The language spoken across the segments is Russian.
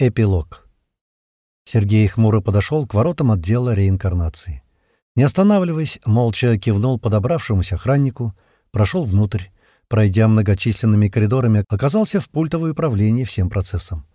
Эпилог. Сергей хмуро подошел к воротам отдела реинкарнации. Не останавливаясь, молча кивнул подобравшемуся охраннику, прошел внутрь, пройдя многочисленными коридорами, оказался в пультовое управление всем процессом.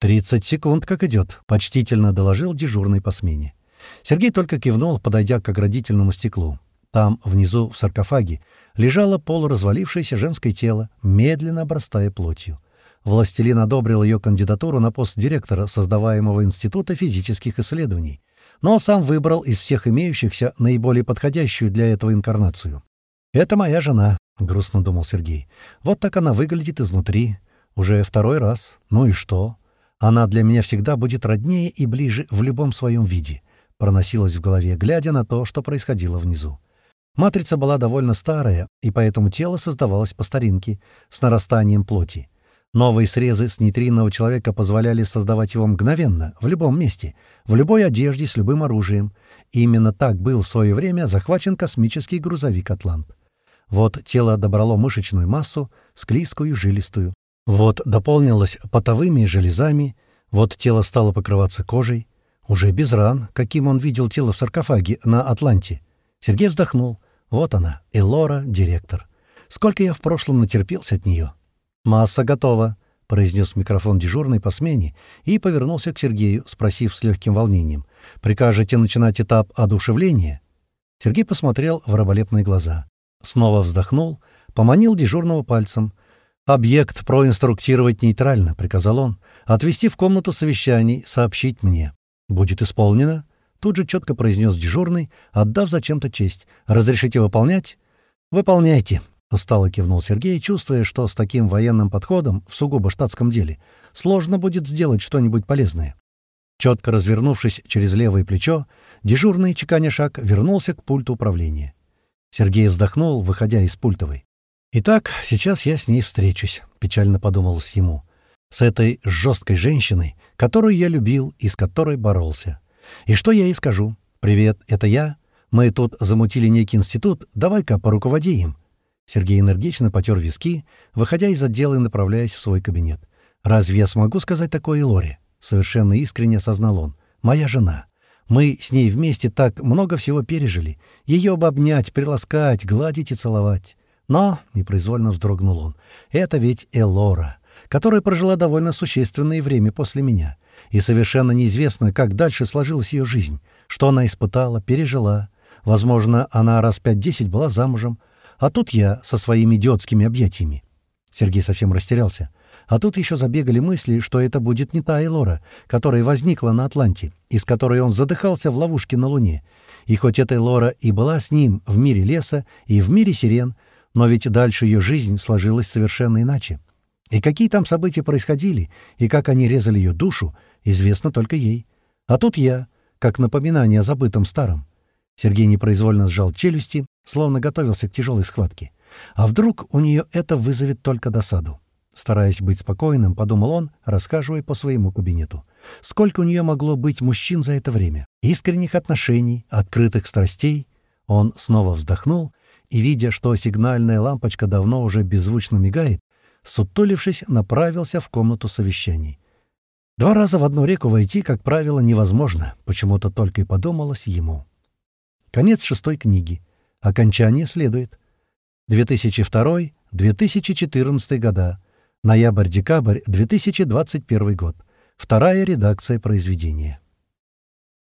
«Тридцать секунд, как идет», — почтительно доложил дежурный по смене. Сергей только кивнул, подойдя к оградительному стеклу. Там, внизу, в саркофаге, лежало полуразвалившееся женское тело, медленно обрастая плотью. Властелин одобрил ее кандидатуру на пост директора создаваемого Института физических исследований, но сам выбрал из всех имеющихся наиболее подходящую для этого инкарнацию. «Это моя жена», — грустно думал Сергей. «Вот так она выглядит изнутри. Уже второй раз. Ну и что? Она для меня всегда будет роднее и ближе в любом своем виде», — проносилось в голове, глядя на то, что происходило внизу. Матрица была довольно старая, и поэтому тело создавалось по старинке, с нарастанием плоти. Новые срезы с нейтринного человека позволяли создавать его мгновенно, в любом месте, в любой одежде, с любым оружием. Именно так был в свое время захвачен космический грузовик «Атлант». Вот тело добрало мышечную массу, склизкую, жилистую. Вот дополнилось потовыми железами, вот тело стало покрываться кожей. Уже без ран, каким он видел тело в саркофаге на Атланте. Сергей вздохнул. Вот она, Элора, директор. Сколько я в прошлом натерпелся от нее. «Масса готова», — произнес микрофон дежурный по смене и повернулся к Сергею, спросив с легким волнением. «Прикажете начинать этап одушевления?» Сергей посмотрел в раболепные глаза. Снова вздохнул, поманил дежурного пальцем. «Объект проинструктировать нейтрально», — приказал он. «Отвести в комнату совещаний, сообщить мне». «Будет исполнено», — тут же четко произнес дежурный, отдав зачем-то честь. «Разрешите выполнять?» «Выполняйте», Устало кивнул Сергей, чувствуя, что с таким военным подходом в сугубо штатском деле сложно будет сделать что-нибудь полезное. Четко развернувшись через левое плечо, дежурный, чеканя шаг, вернулся к пульту управления. Сергей вздохнул, выходя из пультовой. «Итак, сейчас я с ней встречусь», — печально подумалось ему. «С этой жесткой женщиной, которую я любил и с которой боролся. И что я ей скажу? Привет, это я. Мы тут замутили некий институт, давай-ка поруководи им. Сергей энергично потер виски, выходя из отдела и направляясь в свой кабинет. «Разве я смогу сказать такое Лоре?» Совершенно искренне осознал он. «Моя жена. Мы с ней вместе так много всего пережили. Ее бы обнять, приласкать, гладить и целовать. Но, — непроизвольно вздрогнул он, — это ведь Элора, которая прожила довольно существенное время после меня. И совершенно неизвестно, как дальше сложилась ее жизнь, что она испытала, пережила. Возможно, она раз пять-десять была замужем, а тут я со своими идиотскими объятиями. Сергей совсем растерялся. А тут еще забегали мысли, что это будет не та Элора, которая возникла на Атланте, из которой он задыхался в ловушке на Луне. И хоть эта Элора и была с ним в мире леса и в мире сирен, но ведь дальше ее жизнь сложилась совершенно иначе. И какие там события происходили, и как они резали ее душу, известно только ей. А тут я, как напоминание о забытом старом. Сергей непроизвольно сжал челюсти, словно готовился к тяжелой схватке. А вдруг у нее это вызовет только досаду? Стараясь быть спокойным, подумал он, рассказывая по своему кабинету. Сколько у нее могло быть мужчин за это время? Искренних отношений, открытых страстей? Он снова вздохнул и, видя, что сигнальная лампочка давно уже беззвучно мигает, сутулившись, направился в комнату совещаний. Два раза в одну реку войти, как правило, невозможно, почему-то только и подумалось ему. Конец шестой книги. Окончание следует. 2002-2014 года. Ноябрь-декабрь 2021 год. Вторая редакция произведения.